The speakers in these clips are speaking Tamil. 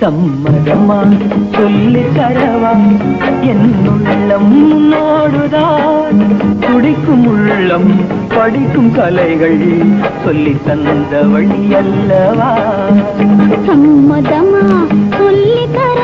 சம்மதமா சொல்லி தரவா என் உள்ளம் முன்னோடுதான் துடிக்கும் உள்ளம் படிக்கும் கலைகள் சொல்லி தந்த வழி அல்லவா? சம்மதமா சொல்லி தர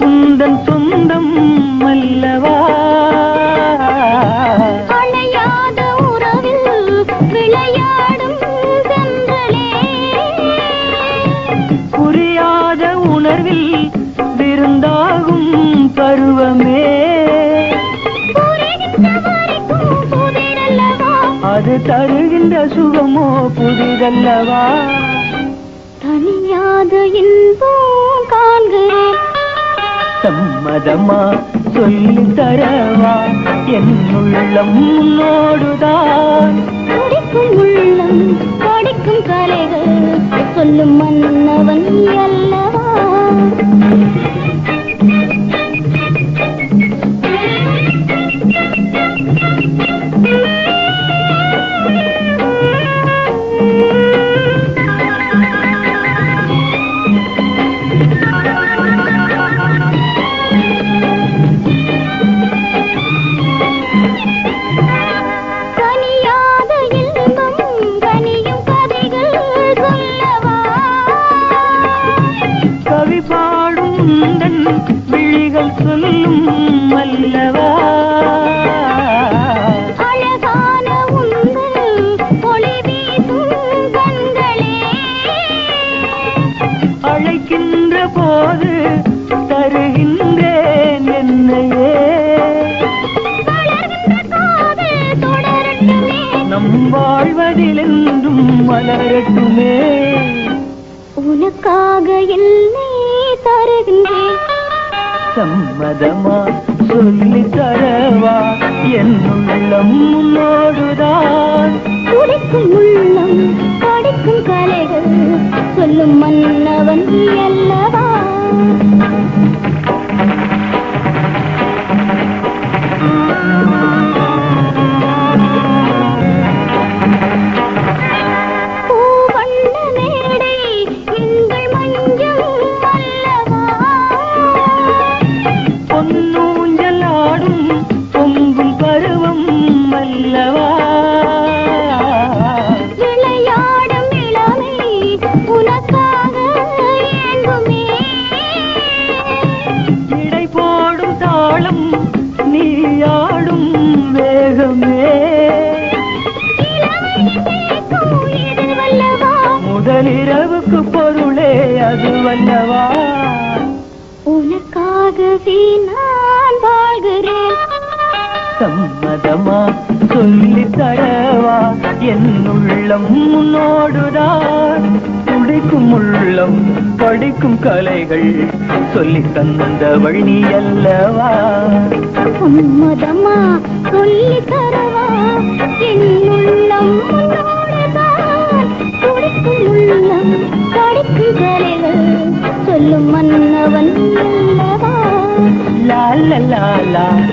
உந்தன் சொந்தம் அல்லவா? அணையாத உறவில் விளையாடும் புரியாத உணர்வில் விருந்தாகும் பருவமே. அது தருகின்ற சுகமோ புதிதல்லவா? தனியாத இன்பம் காண்கிறேன். சம்மதமா சொல்லி தரவா? என் உள்ளம் உன்னோடுதான். உந்தன் விழிகள் சொல்லும் அல்லவா? அழைக்கின்ற போது தருகின்றேன் என்னையே. நம் வாழ்வதிலென்றும் மலரட்டுமே. உனக்காக என் தருகின்றேன் சம்மதமா சொல்லி தரவா? என் உள்ளம் முன்னோடுதான் துடிக்கும் உள்ளம் படிக்கும் கலைகள் சொல்லும் மன்னவன் நீ உனக்காகவே நான் வாழ்கிறேன். சம்மதமா சொல்லி தரவா? என் உள்ளம் முன்னோடுதான் துடிக்கும் உள்ளம் படிக்கும் கலைகள் சொல்லி தந்த வழி அல்லவா? உன்மதமா சொல்லி தரவா? என் உள்ளம் உன்னோடுதான். துடிக்கும் உள்ளம் படிக்கும் கலைகள் சொல்லும் மன்னவன் அல்லவா? la la la la